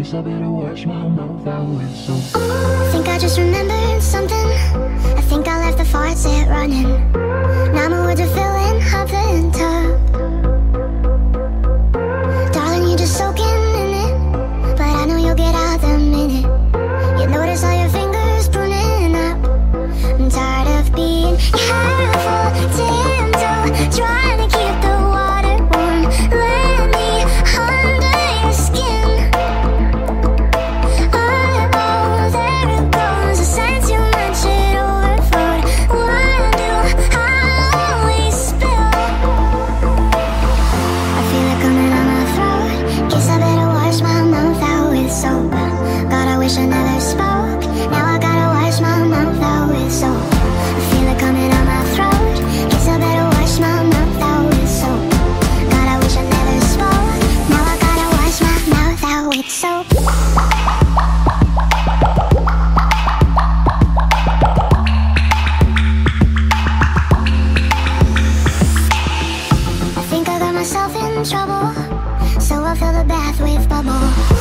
Guess I better watch my mouth. I whistle. I think I just remembered bath with bubble.